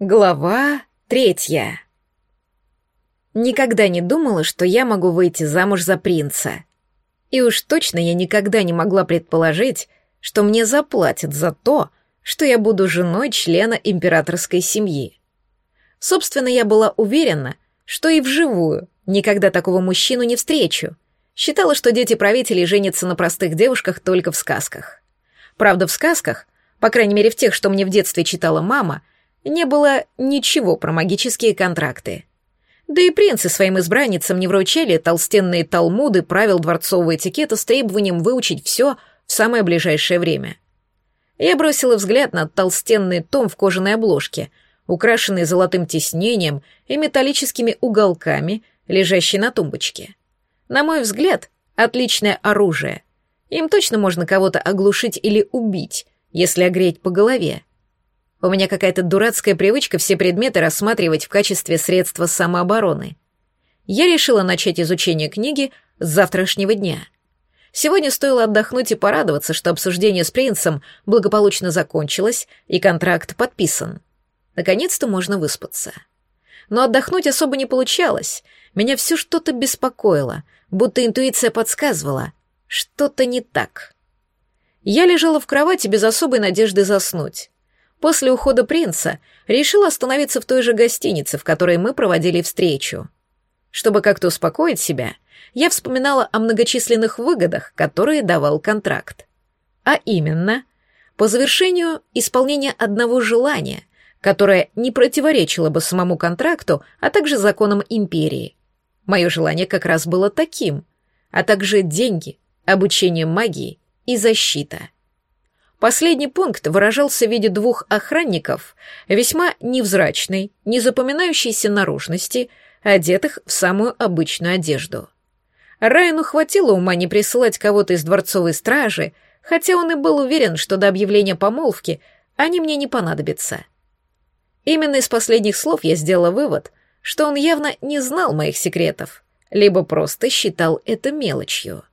Глава третья. Никогда не думала, что я могу выйти замуж за принца. И уж точно я никогда не могла предположить, что мне заплатят за то, что я буду женой члена императорской семьи. Собственно, я была уверена, что и вживую никогда такого мужчину не встречу. Считала, что дети правителей женятся на простых девушках только в сказках. Правда, в сказках, по крайней мере в тех, что мне в детстве читала мама — не было ничего про магические контракты. Да и принцы своим избранницам не вручали толстенные талмуды правил дворцового этикета с требованием выучить все в самое ближайшее время. Я бросила взгляд на толстенный том в кожаной обложке, украшенный золотым тиснением и металлическими уголками, лежащий на тумбочке. На мой взгляд, отличное оружие. Им точно можно кого-то оглушить или убить, если огреть по голове. У меня какая-то дурацкая привычка все предметы рассматривать в качестве средства самообороны. Я решила начать изучение книги с завтрашнего дня. Сегодня стоило отдохнуть и порадоваться, что обсуждение с принцем благополучно закончилось и контракт подписан. Наконец-то можно выспаться. Но отдохнуть особо не получалось. Меня все что-то беспокоило, будто интуиция подсказывала. Что-то не так. Я лежала в кровати без особой надежды заснуть. После ухода принца решил остановиться в той же гостинице, в которой мы проводили встречу. Чтобы как-то успокоить себя, я вспоминала о многочисленных выгодах, которые давал контракт. А именно, по завершению исполнения одного желания, которое не противоречило бы самому контракту, а также законам империи. Мое желание как раз было таким, а также деньги, обучение магии и защита — Последний пункт выражался в виде двух охранников, весьма невзрачной, незапоминающейся наружности, одетых в самую обычную одежду. Райану хватило ума не присылать кого-то из дворцовой стражи, хотя он и был уверен, что до объявления помолвки они мне не понадобятся. Именно из последних слов я сделала вывод, что он явно не знал моих секретов, либо просто считал это мелочью.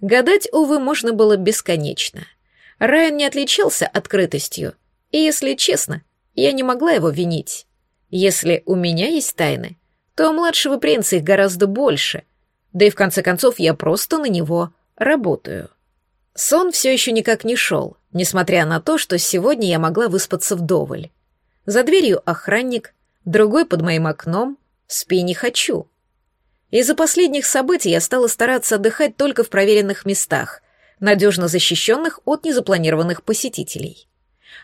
Гадать, увы, можно было бесконечно. Райан не отличался открытостью, и, если честно, я не могла его винить. Если у меня есть тайны, то у младшего принца их гораздо больше, да и в конце концов я просто на него работаю. Сон все еще никак не шел, несмотря на то, что сегодня я могла выспаться вдоволь. За дверью охранник, другой под моим окном, спи не хочу. Из-за последних событий я стала стараться отдыхать только в проверенных местах, надежно защищенных от незапланированных посетителей.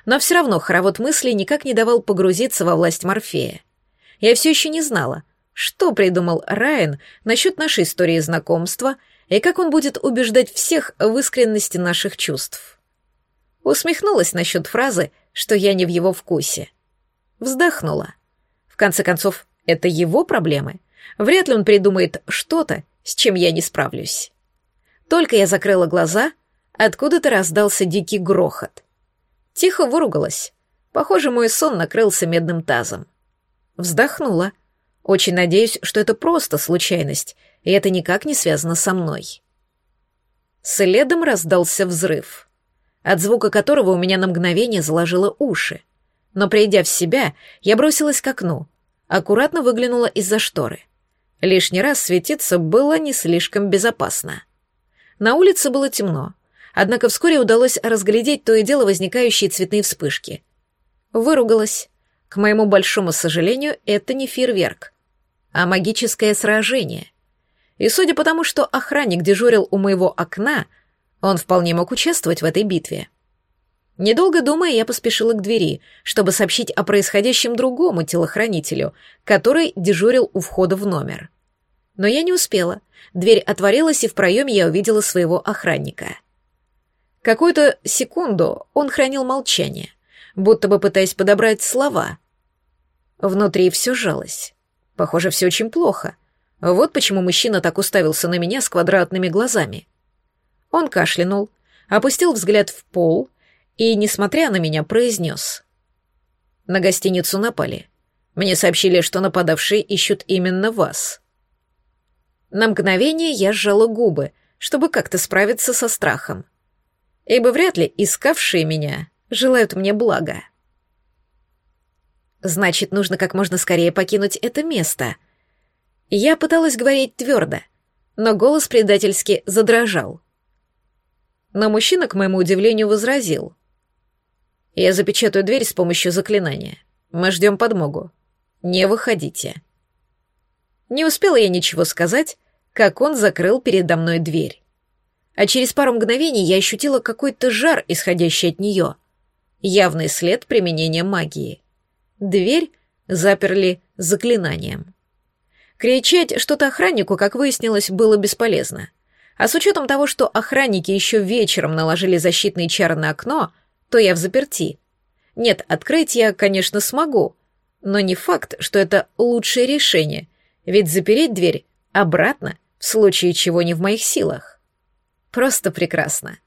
Но все равно хоровод мыслей никак не давал погрузиться во власть Морфея. Я все еще не знала, что придумал Райан насчет нашей истории знакомства и как он будет убеждать всех в искренности наших чувств. Усмехнулась насчет фразы, что я не в его вкусе. Вздохнула. В конце концов, это его проблемы. Вряд ли он придумает что-то, с чем я не справлюсь. Только я закрыла глаза, откуда-то раздался дикий грохот. Тихо выругалась. Похоже, мой сон накрылся медным тазом. Вздохнула. Очень надеюсь, что это просто случайность, и это никак не связано со мной. Следом раздался взрыв, от звука которого у меня на мгновение заложило уши. Но придя в себя, я бросилась к окну, аккуратно выглянула из-за шторы. Лишний раз светиться было не слишком безопасно. На улице было темно, однако вскоре удалось разглядеть то и дело возникающие цветные вспышки. Выругалась. К моему большому сожалению, это не фейерверк, а магическое сражение. И судя по тому, что охранник дежурил у моего окна, он вполне мог участвовать в этой битве. Недолго думая, я поспешила к двери, чтобы сообщить о происходящем другому телохранителю, который дежурил у входа в номер. Но я не успела. Дверь отворилась, и в проеме я увидела своего охранника. Какую-то секунду он хранил молчание, будто бы пытаясь подобрать слова. Внутри все сжалось. Похоже, все очень плохо. Вот почему мужчина так уставился на меня с квадратными глазами. Он кашлянул, опустил взгляд в пол и, несмотря на меня, произнес. На гостиницу напали. Мне сообщили, что нападавшие ищут именно вас. На мгновение я сжала губы, чтобы как-то справиться со страхом. Ибо вряд ли искавшие меня желают мне блага. Значит, нужно как можно скорее покинуть это место. Я пыталась говорить твердо, но голос предательски задрожал. Но мужчина, к моему удивлению, возразил. «Я запечатаю дверь с помощью заклинания. Мы ждем подмогу. Не выходите». Не успела я ничего сказать, как он закрыл передо мной дверь. А через пару мгновений я ощутила какой-то жар, исходящий от нее. Явный след применения магии. Дверь заперли заклинанием. Кричать что-то охраннику, как выяснилось, было бесполезно. А с учетом того, что охранники еще вечером наложили защитные чары на окно, то я в заперти. Нет, открыть я, конечно, смогу, но не факт, что это лучшее решение, ведь запереть дверь обратно, в случае чего не в моих силах. Просто прекрасно.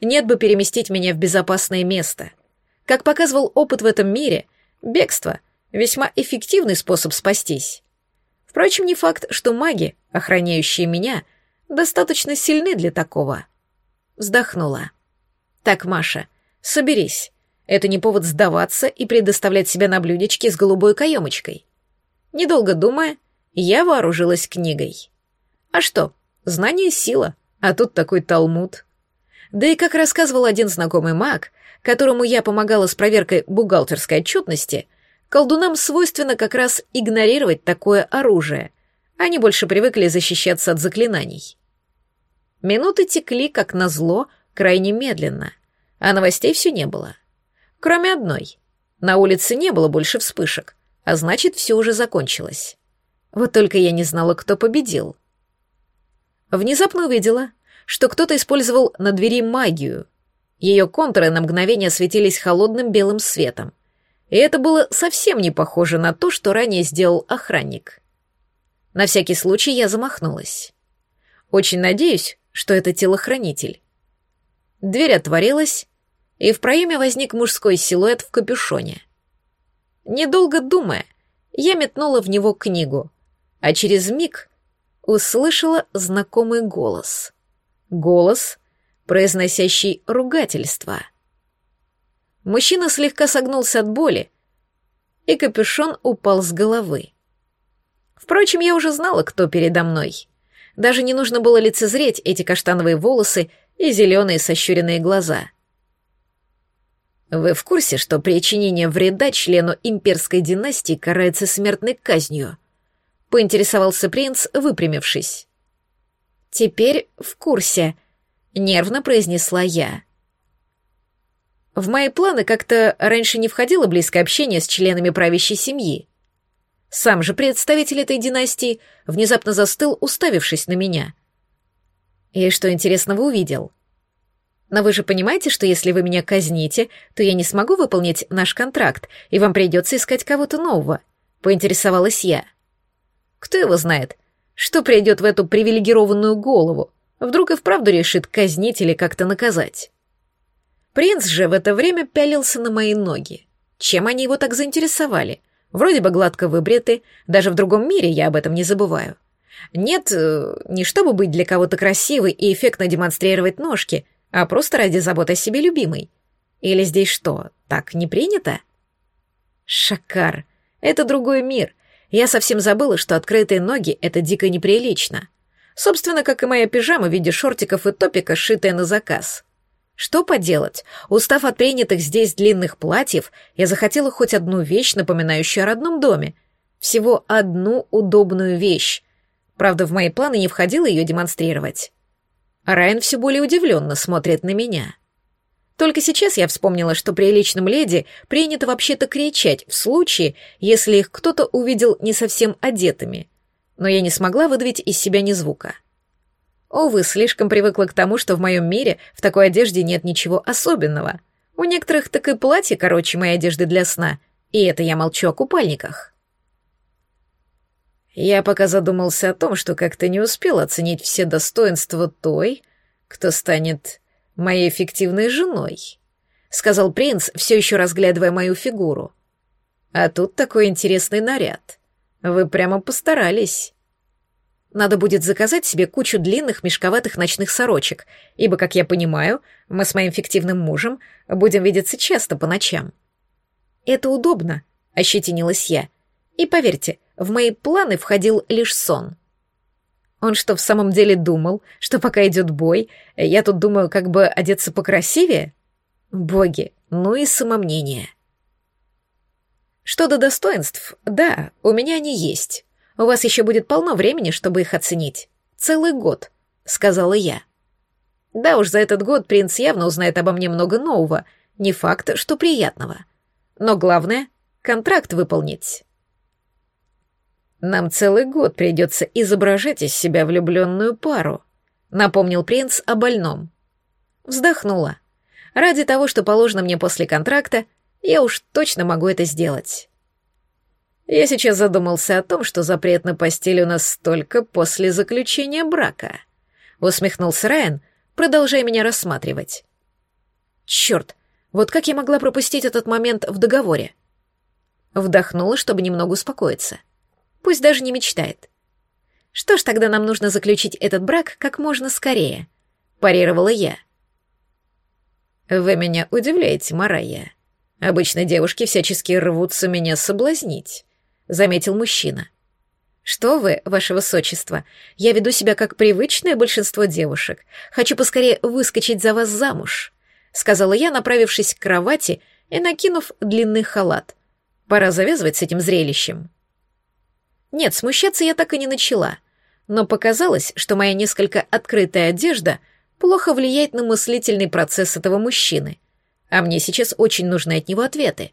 Нет бы переместить меня в безопасное место. Как показывал опыт в этом мире, бегство — весьма эффективный способ спастись. Впрочем, не факт, что маги, охраняющие меня, достаточно сильны для такого. Вздохнула. Так, Маша, соберись. Это не повод сдаваться и предоставлять себя на блюдечке с голубой каемочкой. Недолго думая, я вооружилась книгой. А что, знание — сила, а тут такой талмуд. Да и как рассказывал один знакомый маг, которому я помогала с проверкой бухгалтерской отчетности — Колдунам свойственно как раз игнорировать такое оружие. Они больше привыкли защищаться от заклинаний. Минуты текли, как назло, крайне медленно, а новостей все не было. Кроме одной. На улице не было больше вспышек, а значит, все уже закончилось. Вот только я не знала, кто победил. Внезапно увидела, что кто-то использовал на двери магию. Ее контуры на мгновение светились холодным белым светом и это было совсем не похоже на то, что ранее сделал охранник. На всякий случай я замахнулась. Очень надеюсь, что это телохранитель. Дверь отворилась, и в проеме возник мужской силуэт в капюшоне. Недолго думая, я метнула в него книгу, а через миг услышала знакомый голос. Голос, произносящий ругательство — Мужчина слегка согнулся от боли, и капюшон упал с головы. Впрочем, я уже знала, кто передо мной. Даже не нужно было лицезреть эти каштановые волосы и зеленые сощуренные глаза. Вы в курсе, что причинение вреда члену имперской династии карается смертной казнью? Поинтересовался принц, выпрямившись. Теперь в курсе, нервно произнесла я. В мои планы как-то раньше не входило близкое общение с членами правящей семьи. Сам же представитель этой династии внезапно застыл, уставившись на меня. И что интересного увидел? Но вы же понимаете, что если вы меня казните, то я не смогу выполнить наш контракт, и вам придется искать кого-то нового, поинтересовалась я. Кто его знает, что придет в эту привилегированную голову? Вдруг и вправду решит казнить или как-то наказать. Принц же в это время пялился на мои ноги. Чем они его так заинтересовали? Вроде бы гладко выбриты, даже в другом мире я об этом не забываю. Нет, э, не чтобы быть для кого-то красивой и эффектно демонстрировать ножки, а просто ради заботы о себе любимой. Или здесь что, так не принято? Шакар, это другой мир. Я совсем забыла, что открытые ноги — это дико неприлично. Собственно, как и моя пижама в виде шортиков и топика, сшитая на заказ. Что поделать, устав от принятых здесь длинных платьев, я захотела хоть одну вещь, напоминающую о родном доме. Всего одну удобную вещь. Правда, в мои планы не входило ее демонстрировать. Райан все более удивленно смотрит на меня. Только сейчас я вспомнила, что приличным леди принято вообще-то кричать в случае, если их кто-то увидел не совсем одетыми. Но я не смогла выдавить из себя ни звука. — Увы, слишком привыкла к тому, что в моем мире в такой одежде нет ничего особенного. У некоторых так и платье короче моей одежды для сна, и это я молчу о купальниках. Я пока задумался о том, что как-то не успел оценить все достоинства той, кто станет моей эффективной женой, сказал принц, все еще разглядывая мою фигуру. А тут такой интересный наряд. Вы прямо постарались. Надо будет заказать себе кучу длинных мешковатых ночных сорочек, ибо, как я понимаю, мы с моим фиктивным мужем будем видеться часто по ночам. Это удобно, — ощетинилась я. «И поверьте, в мои планы входил лишь сон». Он что, в самом деле думал, что пока идет бой, я тут думаю, как бы одеться покрасивее? Боги, ну и самомнение. Что до достоинств, да, у меня они есть. У вас еще будет полно времени, чтобы их оценить. Целый год, сказала я. Да уж, за этот год принц явно узнает обо мне много нового, не факт, что приятного. Но главное — контракт выполнить. «Нам целый год придется изображать из себя влюбленную пару», — напомнил принц о больном. Вздохнула. «Ради того, что положено мне после контракта, я уж точно могу это сделать». Я сейчас задумался о том, что запрет на постель у нас только после заключения брака. Усмехнулся Райан, продолжая меня рассматривать. Черт, вот как я могла пропустить этот момент в договоре? Вдохнула, чтобы немного успокоиться. Пусть даже не мечтает. Что ж, тогда нам нужно заключить этот брак как можно скорее, парировала я. Вы меня удивляете, Марая. Обычно девушки всячески рвутся меня соблазнить, заметил мужчина. Что вы, ваше высочество? Я веду себя как привычное большинство девушек. Хочу поскорее выскочить за вас замуж, сказала я, направившись к кровати и накинув длинный халат. Пора завязывать с этим зрелищем. Нет, смущаться я так и не начала, но показалось, что моя несколько открытая одежда плохо влияет на мыслительный процесс этого мужчины, а мне сейчас очень нужны от него ответы.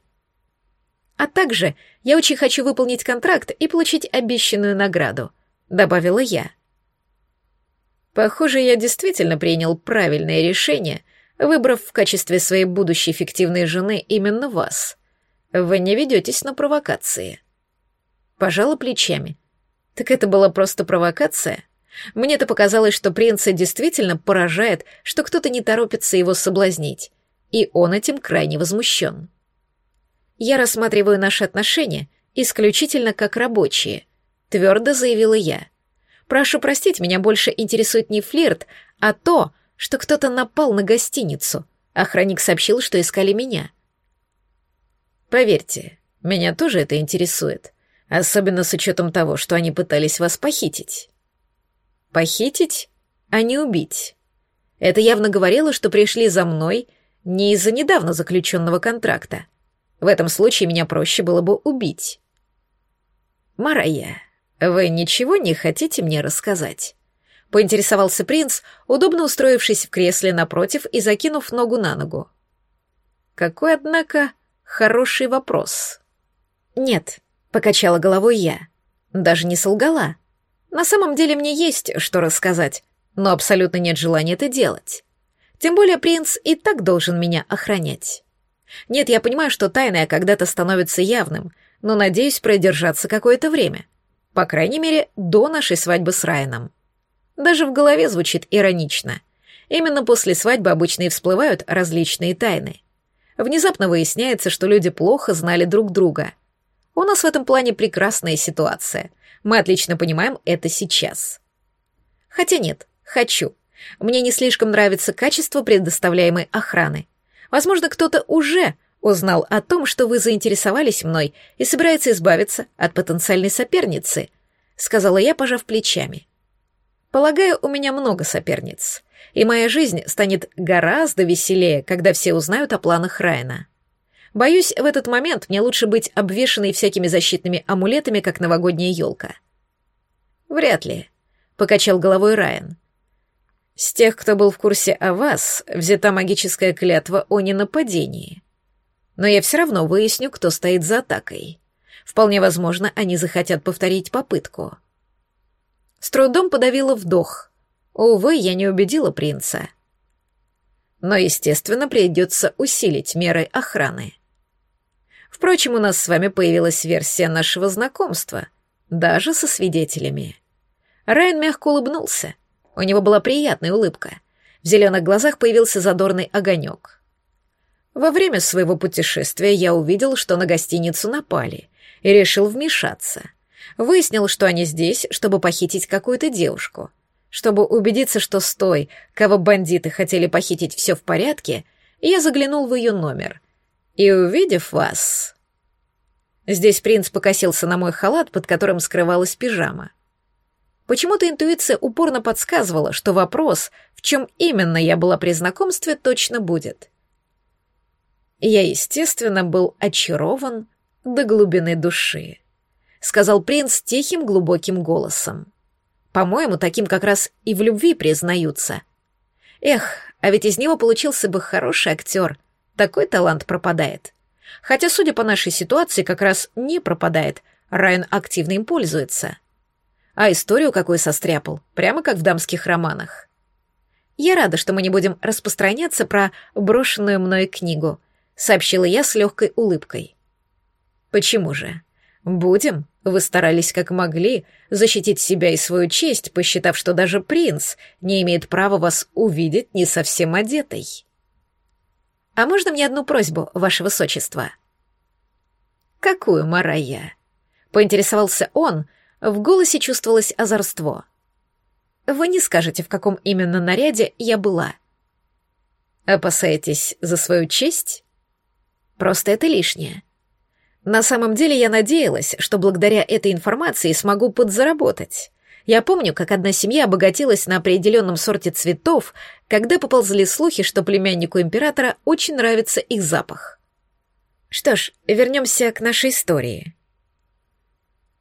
А также я очень хочу выполнить контракт и получить обещанную награду, добавила я. Похоже, я действительно принял правильное решение, выбрав в качестве своей будущей фиктивной жены именно вас. Вы не ведетесь на провокации пожала плечами. Так это была просто провокация? Мне-то показалось, что принца действительно поражает, что кто-то не торопится его соблазнить, и он этим крайне возмущен. Я рассматриваю наши отношения исключительно как рабочие, твердо заявила я. Прошу простить, меня больше интересует не флирт, а то, что кто-то напал на гостиницу. Охранник сообщил, что искали меня. Поверьте, меня тоже это интересует. Особенно с учетом того, что они пытались вас похитить. Похитить, а не убить. Это явно говорило, что пришли за мной не из-за недавно заключенного контракта. В этом случае меня проще было бы убить. Марая, вы ничего не хотите мне рассказать? Поинтересовался принц, удобно устроившись в кресле напротив и закинув ногу на ногу. Какой, однако, хороший вопрос. Нет, Покачала головой я. Даже не солгала. На самом деле мне есть что рассказать, но абсолютно нет желания это делать. Тем более принц и так должен меня охранять. Нет, я понимаю, что тайное когда-то становится явным, но надеюсь продержаться какое-то время. По крайней мере, до нашей свадьбы с Райаном. Даже в голове звучит иронично. Именно после свадьбы обычно и всплывают различные тайны. Внезапно выясняется, что люди плохо знали друг друга — у нас в этом плане прекрасная ситуация. Мы отлично понимаем это сейчас. Хотя нет, хочу. Мне не слишком нравится качество предоставляемой охраны. Возможно, кто-то уже узнал о том, что вы заинтересовались мной и собирается избавиться от потенциальной соперницы, сказала я, пожав плечами. Полагаю, у меня много соперниц, и моя жизнь станет гораздо веселее, когда все узнают о планах Райана. Боюсь, в этот момент мне лучше быть обвешанной всякими защитными амулетами, как новогодняя елка. Вряд ли, покачал головой Райан. С тех, кто был в курсе о вас, взята магическая клятва о ненападении. Но я все равно выясню, кто стоит за атакой. Вполне возможно, они захотят повторить попытку. С трудом подавила вдох. Увы, я не убедила принца. Но, естественно, придется усилить меры охраны. Впрочем, у нас с вами появилась версия нашего знакомства, даже со свидетелями. Райан мягко улыбнулся. У него была приятная улыбка. В зеленых глазах появился задорный огонек. Во время своего путешествия я увидел, что на гостиницу напали, и решил вмешаться. Выяснил, что они здесь, чтобы похитить какую-то девушку. Чтобы убедиться, что с той, кого бандиты хотели похитить, все в порядке, я заглянул в ее номер — и увидев вас... Здесь принц покосился на мой халат, под которым скрывалась пижама. Почему-то интуиция упорно подсказывала, что вопрос, в чем именно я была при знакомстве, точно будет. Я, естественно, был очарован до глубины души, сказал принц тихим глубоким голосом. По-моему, таким как раз и в любви признаются. Эх, а ведь из него получился бы хороший актер. Такой талант пропадает. Хотя, судя по нашей ситуации, как раз не пропадает. Райан активно им пользуется. А историю какой состряпал, прямо как в дамских романах. Я рада, что мы не будем распространяться про брошенную мной книгу, сообщила я с легкой улыбкой. Почему же? Будем. Вы старались как могли защитить себя и свою честь, посчитав, что даже принц не имеет права вас увидеть не совсем одетой. А можно мне одну просьбу, ваше высочество? Какую, Марая? Поинтересовался он, в голосе чувствовалось озорство. Вы не скажете, в каком именно наряде я была. Опасаетесь за свою честь? Просто это лишнее. На самом деле я надеялась, что благодаря этой информации смогу подзаработать. Я помню, как одна семья обогатилась на определенном сорте цветов, когда поползли слухи, что племяннику императора очень нравится их запах. Что ж, вернемся к нашей истории.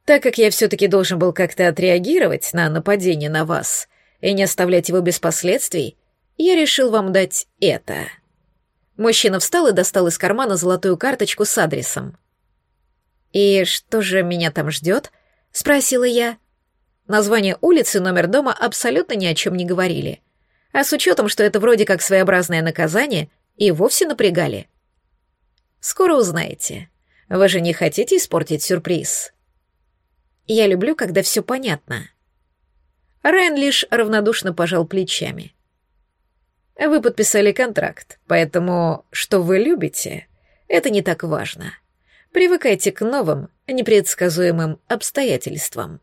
Так как я все-таки должен был как-то отреагировать на нападение на вас и не оставлять его без последствий, я решил вам дать это. Мужчина встал и достал из кармана золотую карточку с адресом. «И что же меня там ждет?» — спросила я. Название улицы и номер дома абсолютно ни о чем не говорили. А с учетом, что это вроде как своеобразное наказание, и вовсе напрягали. Скоро узнаете. Вы же не хотите испортить сюрприз? Я люблю, когда все понятно. Райан лишь равнодушно пожал плечами. Вы подписали контракт, поэтому что вы любите, это не так важно. Привыкайте к новым, непредсказуемым обстоятельствам.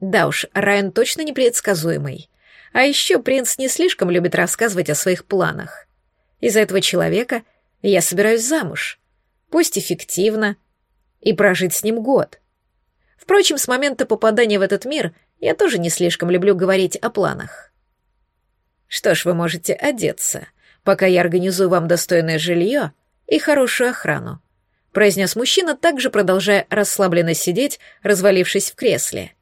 Да уж, Райан точно непредсказуемый. А еще принц не слишком любит рассказывать о своих планах. Из-за этого человека я собираюсь замуж. Пусть эффективно. И прожить с ним год. Впрочем, с момента попадания в этот мир я тоже не слишком люблю говорить о планах. Что ж, вы можете одеться, пока я организую вам достойное жилье и хорошую охрану, произнес мужчина, также продолжая расслабленно сидеть, развалившись в кресле.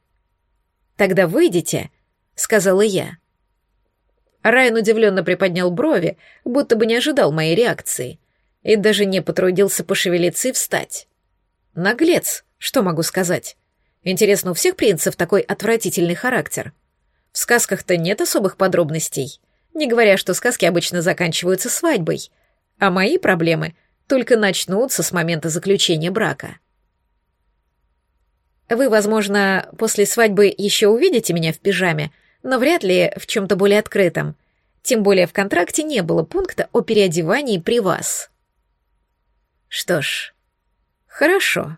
«Тогда выйдите», — сказала я. Райан удивленно приподнял брови, будто бы не ожидал моей реакции, и даже не потрудился пошевелиться и встать. Наглец, что могу сказать. Интересно, у всех принцев такой отвратительный характер. В сказках-то нет особых подробностей, не говоря, что сказки обычно заканчиваются свадьбой, а мои проблемы только начнутся с момента заключения брака. Вы, возможно, после свадьбы еще увидите меня в пижаме, но вряд ли в чем-то более открытом. Тем более в контракте не было пункта о переодевании при вас. Что ж, хорошо,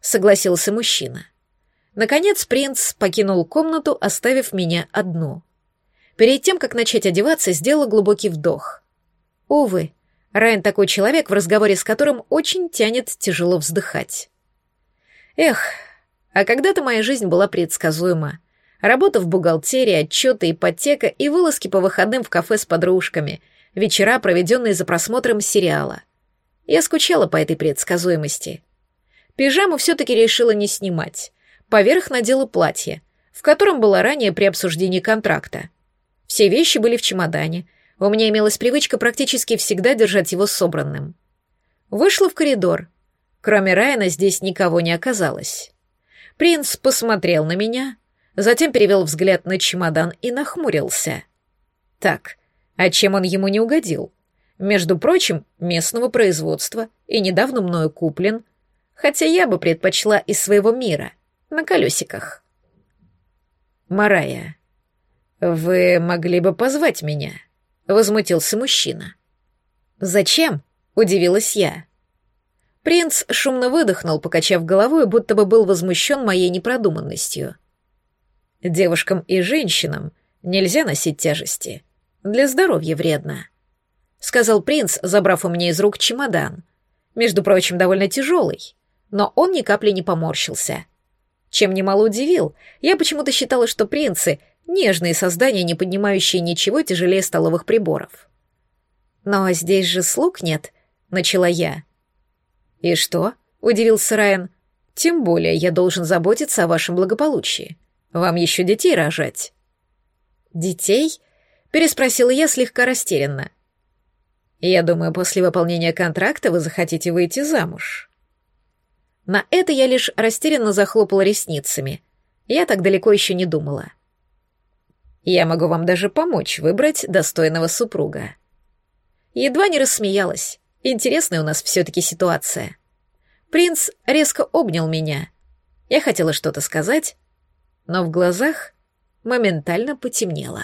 согласился мужчина. Наконец принц покинул комнату, оставив меня одну. Перед тем, как начать одеваться, сделала глубокий вдох. Увы, Райан такой человек, в разговоре с которым очень тянет тяжело вздыхать. Эх, а когда-то моя жизнь была предсказуема. Работа в бухгалтерии, отчеты, ипотека и вылазки по выходным в кафе с подружками, вечера, проведенные за просмотром сериала. Я скучала по этой предсказуемости. Пижаму все-таки решила не снимать. Поверх надела платье, в котором была ранее при обсуждении контракта. Все вещи были в чемодане. У меня имелась привычка практически всегда держать его собранным. Вышла в коридор. Кроме Райана здесь никого не оказалось. Принц посмотрел на меня, затем перевел взгляд на чемодан и нахмурился. Так, а чем он ему не угодил? Между прочим, местного производства и недавно мною куплен, хотя я бы предпочла из своего мира, на колесиках. «Марая, вы могли бы позвать меня?» — возмутился мужчина. «Зачем?» — удивилась я. Принц шумно выдохнул, покачав головой, будто бы был возмущен моей непродуманностью. «Девушкам и женщинам нельзя носить тяжести. Для здоровья вредно», — сказал принц, забрав у меня из рук чемодан. Между прочим, довольно тяжелый. но он ни капли не поморщился. Чем немало удивил, я почему-то считала, что принцы — нежные создания, не поднимающие ничего тяжелее столовых приборов. «Но здесь же слуг нет», — начала я. «И что?» — удивился Райан. «Тем более я должен заботиться о вашем благополучии. Вам еще детей рожать». «Детей?» — переспросила я слегка растерянно. «Я думаю, после выполнения контракта вы захотите выйти замуж». На это я лишь растерянно захлопала ресницами. Я так далеко еще не думала. Я могу вам даже помочь выбрать достойного супруга. Едва не рассмеялась. Интересная у нас все-таки ситуация. Принц резко обнял меня. Я хотела что-то сказать, но в глазах моментально потемнело.